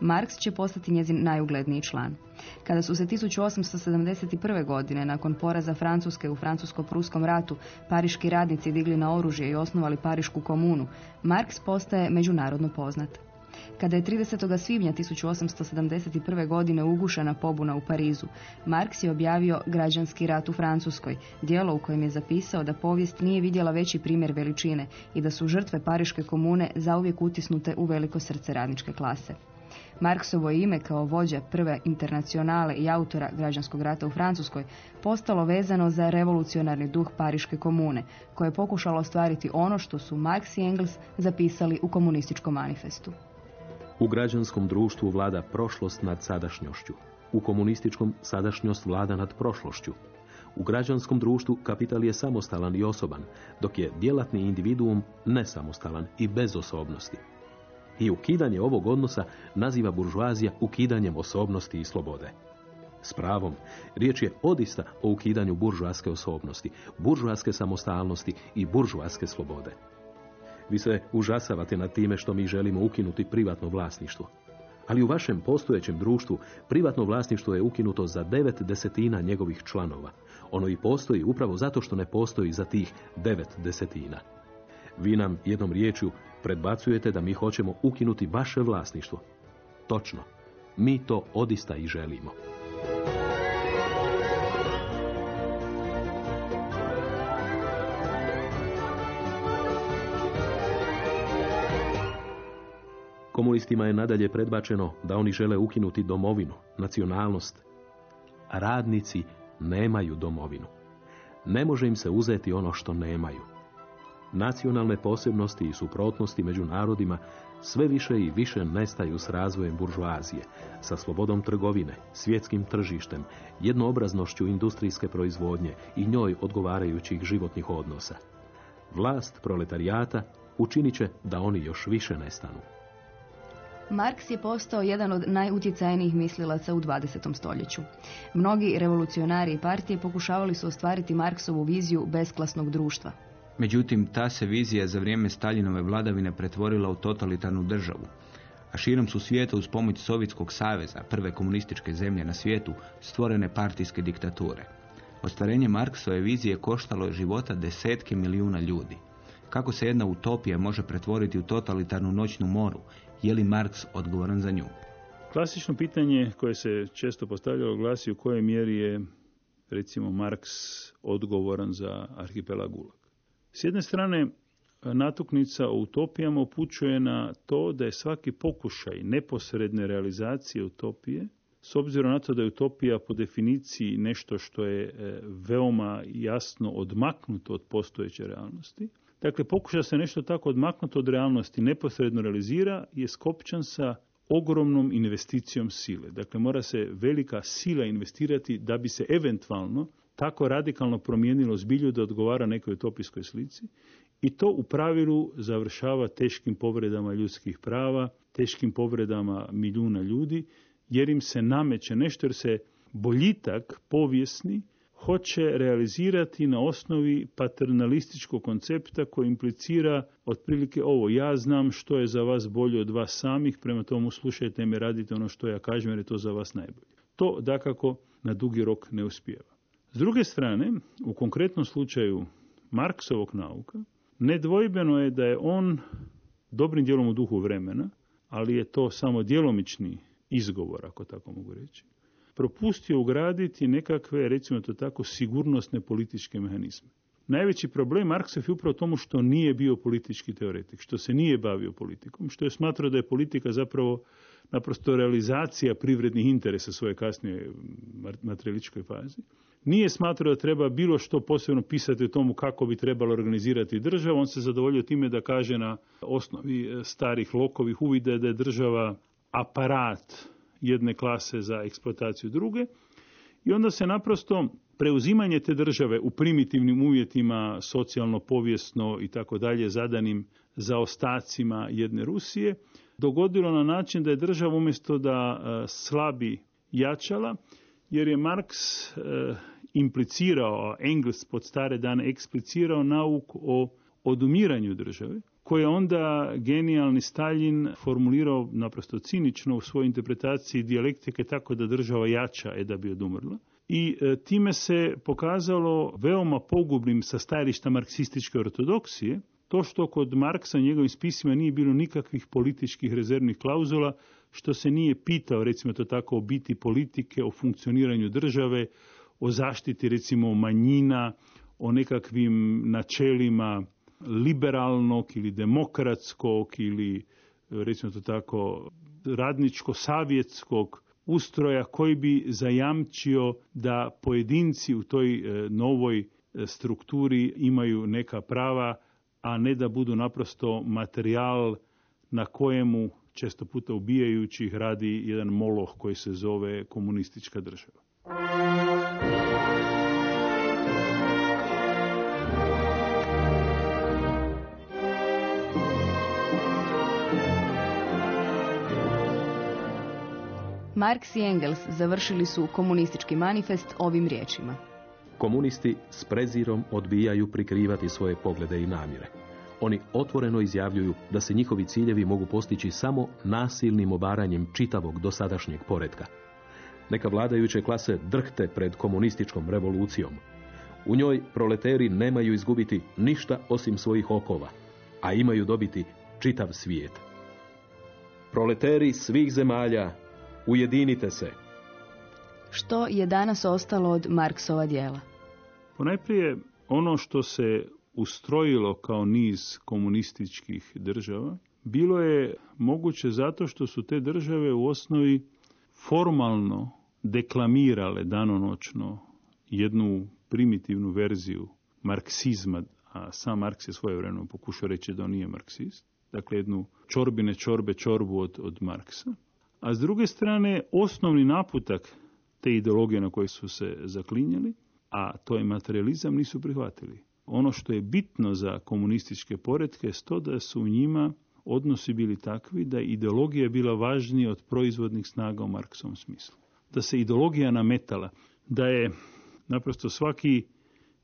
Marks će postati njezin najugledniji član. Kada su se 1871. godine, nakon poraza Francuske u Francusko-Pruskom ratu, pariški radnici digli na oružje i osnovali Parišku komunu, Marks postaje međunarodno poznat. Kada je 30. svibnja 1871. godine ugušena pobuna u Parizu, Marks je objavio Građanski rat u Francuskoj, dijelo u kojem je zapisao da povijest nije vidjela veći primjer veličine i da su žrtve Pariške komune zauvijek utisnute u veliko srce radničke klase. Marksovo ime kao vođa prve internacionale i autora građanskog rata u Francuskoj postalo vezano za revolucionarni duh Pariške komune, koje je pokušalo ostvariti ono što su Marx i Engels zapisali u komunističkom manifestu. U građanskom društvu vlada prošlost nad sadašnjošću. U komunističkom sadašnjost vlada nad prošlošću. U građanskom društvu kapital je samostalan i osoban, dok je djelatni individuum nesamostalan i bez osobnosti. I ukidanje ovog odnosa naziva buržuazija ukidanjem osobnosti i slobode. S pravom, riječ je odista o ukidanju buržuaske osobnosti, buržuaske samostalnosti i buržuaske slobode. Vi se užasavate nad time što mi želimo ukinuti privatno vlasništvo. Ali u vašem postojećem društvu privatno vlasništvo je ukinuto za devet desetina njegovih članova. Ono i postoji upravo zato što ne postoji za tih devet desetina. Vi nam jednom riječju predbacujete da mi hoćemo ukinuti vaše vlasništvo. Točno. Mi to odista i želimo. Komunistima je nadalje predbačeno da oni žele ukinuti domovinu, nacionalnost. Radnici nemaju domovinu. Ne može im se uzeti ono što nemaju. Nacionalne posebnosti i suprotnosti među narodima sve više i više nestaju s razvojem buržuazije, sa slobodom trgovine, svjetskim tržištem, jednoobraznošću industrijske proizvodnje i njoj odgovarajućih životnih odnosa. Vlast proletarijata učinit će da oni još više nestanu. Marks je postao jedan od najutjecajnijih mislilaca u 20. stoljeću. Mnogi revolucionari i partije pokušavali su ostvariti Marksovu viziju besklasnog društva. Međutim, ta se vizija za vrijeme Staljinove vladavine pretvorila u totalitarnu državu. A širom su svijeta uz pomoć Sovjetskog saveza, prve komunističke zemlje na svijetu, stvorene partijske diktature. Ostvarenje Marksove vizije koštalo je života desetke milijuna ljudi. Kako se jedna utopija može pretvoriti u totalitarnu noćnu moru? Je li Marks odgovoran za nju? Klasično pitanje koje se često postavljalo glasi u kojoj mjeri je recimo Marks odgovoran za arhipelag Gulag. S jedne strane, natuknica o utopijama upućuje na to da je svaki pokušaj neposredne realizacije utopije, s obzirom na to da je utopija po definiciji nešto što je e, veoma jasno odmaknuto od postojeće realnosti, Dakle, pokuša se nešto tako odmaknuti od realnosti, neposredno realizira, je skopčan sa ogromnom investicijom sile. Dakle, mora se velika sila investirati da bi se eventualno tako radikalno promijenilo zbilju da odgovara nekoj utopijskoj slici i to u pravilu završava teškim povredama ljudskih prava, teškim povredama milijuna ljudi, jer im se nameće nešto, jer se boljitak povijesni hoće realizirati na osnovi paternalističkog koncepta koji implicira otprilike ovo, ja znam što je za vas bolje od vas samih, prema tomu slušajte me, radite ono što ja kažem jer je to za vas najbolje. To dakako na dugi rok ne uspijeva. S druge strane, u konkretnom slučaju Marksovog nauka, nedvojbeno je da je on dobrim dijelom u duhu vremena, ali je to samo djelomični izgovor, ako tako mogu reći, propustio ugraditi nekakve, recimo to tako, sigurnosne političke mehanizme. Najveći problem Marksov je upravo tomu što nije bio politički teoretik, što se nije bavio politikom, što je smatrao da je politika zapravo naprosto realizacija privrednih interesa svoje kasnije materialističkoj fazi. Nije smatrao da treba bilo što posebno pisati o tomu kako bi trebalo organizirati državu. On se zadovoljio time da kaže na osnovi starih lokovih uvida da je država aparat jedne klase za eksploataciju druge. I onda se naprosto preuzimanje te države u primitivnim uvjetima socijalno, povijesno i tako dalje zadanim za ostacima jedne Rusije dogodilo na način da je država umjesto da e, slabi jačala jer je Marks e, implicirao, Engels pod stare dane eksplicirao nauk o odumiranju države koje onda genijalni Stalin formulirao naprosto cinično u svojoj interpretaciji dijalektike tako da država jača je da bi odumrla. I e, time se pokazalo veoma pogubnim sa stajališta marksističke ortodoksije to što kod Marksa njegovim spisima nije bilo nikakvih političkih rezervnih klauzula, što se nije pitao, recimo to tako, o biti politike, o funkcioniranju države, o zaštiti recimo manjina, o nekakvim načelima liberalnog ili demokratskog ili recimo to tako radničko-savjetskog ustroja koji bi zajamčio da pojedinci u toj e, novoj e, strukturi imaju neka prava, a ne da budu naprosto materijal na kojemu često puta ubijajući radi jedan moloh koji se zove komunistička država. Marks i Engels završili su komunistički manifest ovim riječima. Komunisti s prezirom odbijaju prikrivati svoje poglede i namjere. Oni otvoreno izjavljuju da se njihovi ciljevi mogu postići samo nasilnim obaranjem čitavog dosadašnjeg poretka. Neka vladajuće klase drhte pred komunističkom revolucijom. U njoj proleteri nemaju izgubiti ništa osim svojih okova, a imaju dobiti čitav svijet. Proleteri svih zemalja, ujedinite se. Što je danas ostalo od Marksova dijela? Ponajprije ono što se ustrojilo kao niz komunističkih država, bilo je moguće zato što su te države u osnovi formalno deklamirale danonoćno jednu primitivnu verziju marksizma, a sam Marks je svoje vremeno pokušao reći da on nije marksist, dakle jednu čorbine čorbe čorbu od, od Marksa. A s druge strane, osnovni naputak te ideologije na koje su se zaklinjali, a to je materializam, nisu prihvatili. Ono što je bitno za komunističke poretke je to da su u njima odnosi bili takvi da je ideologija bila važnija od proizvodnih snaga u Marksovom smislu. Da se ideologija nametala, da je naprosto svaki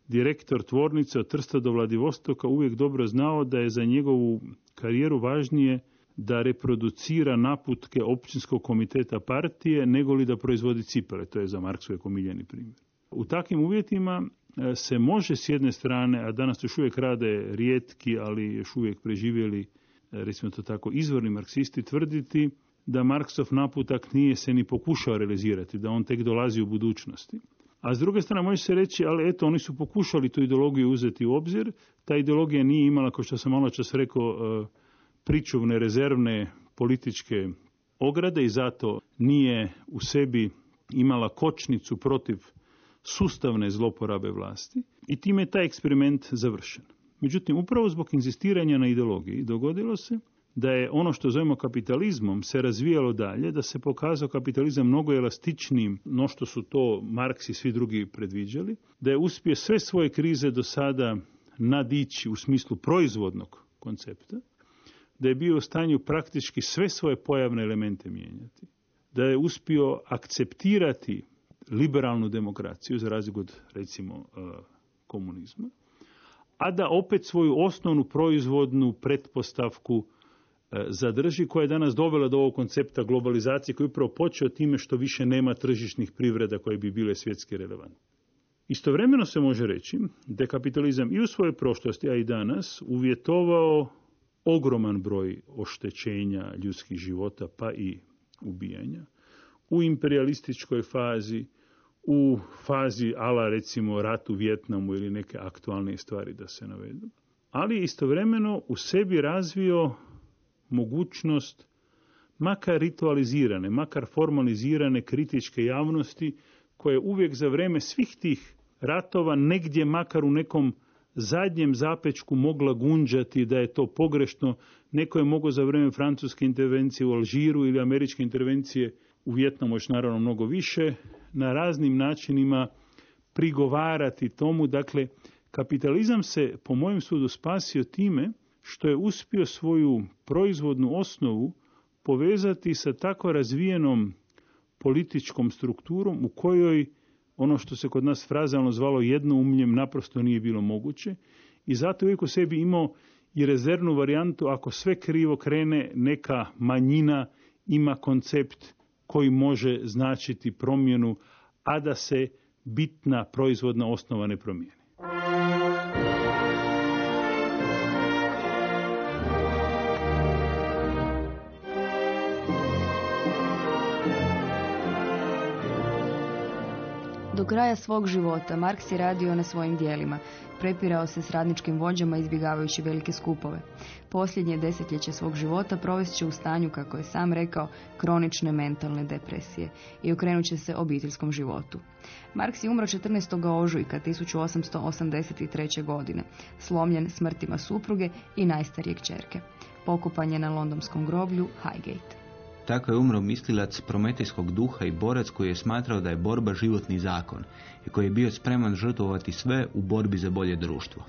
direktor tvornice od Trsta do Vladivostoka uvijek dobro znao da je za njegovu karijeru važnije da reproducira naputke općinskog komiteta partije nego li da proizvodi cipele. To je za Marksove omiljeni primjer. U takvim uvjetima e, se može s jedne strane, a danas još uvijek rade rijetki, ali još uvijek preživjeli, e, recimo to tako, izvorni marksisti, tvrditi da Marksov naputak nije se ni pokušao realizirati, da on tek dolazi u budućnosti. A s druge strane može se reći, ali eto, oni su pokušali tu ideologiju uzeti u obzir. Ta ideologija nije imala, kao što sam malo čas rekao, e, pričuvne, rezervne političke ograde i zato nije u sebi imala kočnicu protiv sustavne zloporabe vlasti i time je taj eksperiment završen. Međutim, upravo zbog inzistiranja na ideologiji dogodilo se da je ono što zovemo kapitalizmom se razvijalo dalje, da se pokazao kapitalizam mnogo elastičnijim no što su to Marks i svi drugi predviđali, da je uspio sve svoje krize do sada nadići u smislu proizvodnog koncepta, da je bio u stanju praktički sve svoje pojavne elemente mijenjati, da je uspio akceptirati liberalnu demokraciju, za razliku od, recimo, e, komunizma, a da opet svoju osnovnu proizvodnu pretpostavku e, zadrži, koja je danas dovela do ovog koncepta globalizacije, koji je upravo počeo time što više nema tržišnih privreda koje bi bile svjetski relevantne. Istovremeno se može reći da je kapitalizam i u svojoj prošlosti, a i danas, uvjetovao ogroman broj oštećenja ljudskih života, pa i ubijanja, u imperialističkoj fazi, u fazi ala recimo rat u Vjetnamu ili neke aktualne stvari da se navedu. Ali istovremeno u sebi razvio mogućnost makar ritualizirane, makar formalizirane kritičke javnosti koje uvijek za vrijeme svih tih ratova negdje makar u nekom zadnjem zapečku mogla gunđati da je to pogrešno. Neko je mogao za vrijeme francuske intervencije u Alžiru ili američke intervencije u Vjetnamu još naravno mnogo više, na raznim načinima prigovarati tomu. Dakle, kapitalizam se po mojem sudu spasio time što je uspio svoju proizvodnu osnovu povezati sa tako razvijenom političkom strukturom u kojoj ono što se kod nas frazalno zvalo jednoumljem naprosto nije bilo moguće i zato uvijek u sebi imao i rezervnu varijantu ako sve krivo krene neka manjina ima koncept koji može značiti promjenu, a da se bitna proizvodna osnova ne promijeni. Dok kraja svog života Marks je radio na svojim dijelima. Prepirao se s radničkim vođama izbjegavajući velike skupove. Posljednje desetljeće svog života provest će u stanju, kako je sam rekao, kronične mentalne depresije i okrenut će se obiteljskom životu. Marks je umro 14. ožujka 1883. godine, slomljen smrtima supruge i najstarijeg čerke. Pokopan je na londonskom groblju Highgate. Tako je umro mislilac prometejskog duha i borac koji je smatrao da je borba životni zakon i koji je bio spreman žrtvovati sve u borbi za bolje društvo.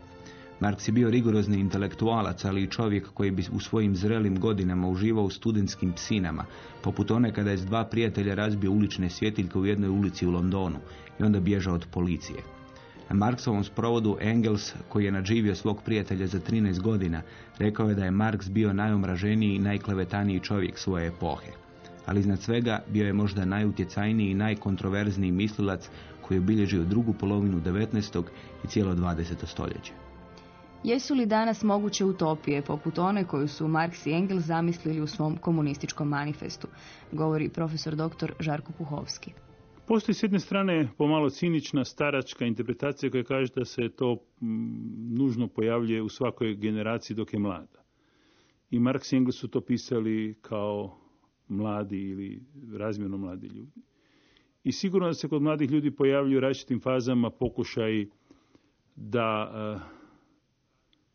Marks je bio rigorozni intelektualac, ali i čovjek koji bi u svojim zrelim godinama uživao u studentskim psinama, poput one kada je s dva prijatelja razbio ulične svjetiljke u jednoj ulici u Londonu i onda bježao od policije. Marksovom sprovodu Engels, koji je nadživio svog prijatelja za 13 godina, rekao je da je Marks bio najomraženiji i najklevetaniji čovjek svoje epohe. Ali iznad svega bio je možda najutjecajniji i najkontroverzniji mislilac koji je obilježio drugu polovinu 19. i cijelo 20. stoljeće. Jesu li danas moguće utopije poput one koju su Marks i Engels zamislili u svom komunističkom manifestu, govori profesor dr. Žarko Puhovski. Postoji s jedne strane pomalo cinična staračka interpretacija koja kaže da se to nužno pojavljuje u svakoj generaciji dok je mlada. I Marx i Engels su to pisali kao mladi ili razmjerno mladi ljudi. I sigurno da se kod mladih ljudi pojavljuju u različitim fazama pokušaj da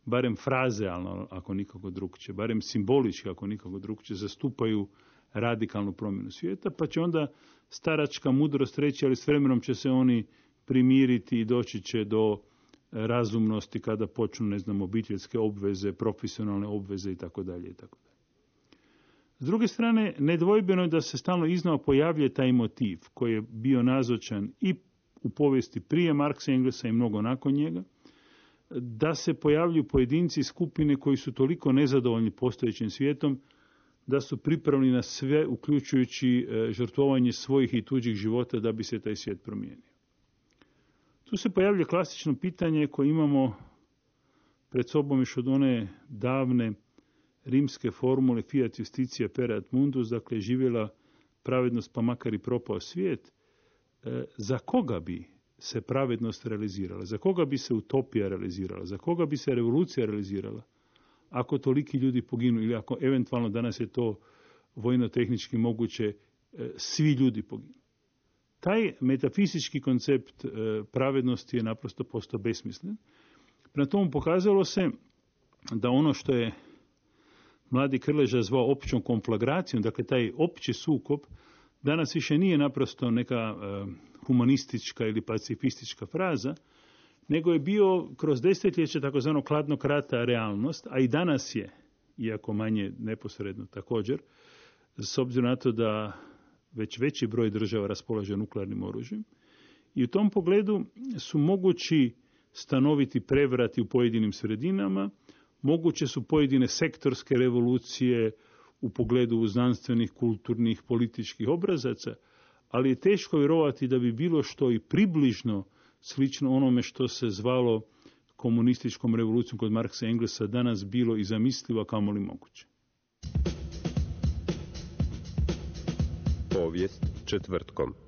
barem frazealno, ako nikako drugčije, barem simbolički, ako nikako drugčije, zastupaju radikalnu promjenu svijeta, pa će onda staračka mudrost reći, ali s vremenom će se oni primiriti i doći će do razumnosti kada počnu, ne znam, obiteljske obveze, profesionalne obveze i tako dalje i tako dalje. S druge strane, nedvojbeno je da se stalno iznova pojavlja taj motiv koji je bio nazočan i u povijesti prije Marksa i Englesa i mnogo nakon njega, da se pojavljuju pojedinci skupine koji su toliko nezadovoljni postojećim svijetom da su pripravni na sve, uključujući e, žrtvovanje svojih i tuđih života da bi se taj svijet promijenio. Tu se pojavlja klasično pitanje koje imamo pred sobom još od one davne rimske formule fiat justitia perat mundus, dakle živjela pravednost pa makar i propao svijet, e, za koga bi se pravednost realizirala, za koga bi se utopija realizirala, za koga bi se revolucija realizirala, ako toliki ljudi poginu ili ako eventualno danas je to vojno-tehnički moguće, e, svi ljudi poginu. Taj metafizički koncept e, pravednosti je naprosto postao besmislen. Prema tomu pokazalo se da ono što je mladi Krleža zvao općom konflagracijom, dakle taj opći sukob, danas više nije naprosto neka e, humanistička ili pacifistička fraza, nego je bio kroz desetljeće takozvanog hladnog rata realnost, a i danas je, iako manje neposredno također, s obzirom na to da već veći broj država raspolaže nuklearnim oružjem. I u tom pogledu su mogući stanoviti prevrati u pojedinim sredinama, moguće su pojedine sektorske revolucije u pogledu znanstvenih, kulturnih, političkih obrazaca, ali je teško vjerovati da bi bilo što i približno slično onome što se zvalo komunističkom revolucijom kod Marksa i Englesa danas bilo i zamislivo, a kamoli moguće. Povijest četvrtkom.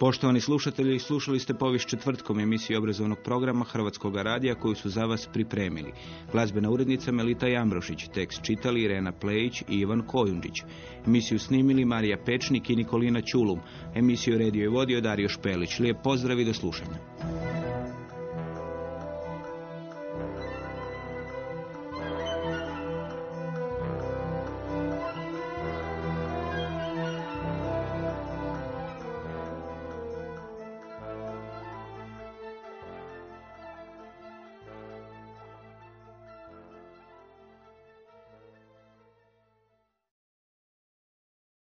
Poštovani slušatelji, slušali ste povijest četvrtkom emisiju obrazovnog programa Hrvatskog radija koju su za vas pripremili. Glazbena urednica Melita Jambrošić, tekst čitali Irena Plejić i Ivan Kojundžić. Emisiju snimili Marija Pečnik i Nikolina Čulum. Emisiju redio i vodio Dario Špelić. Lijep pozdrav i do slušanja.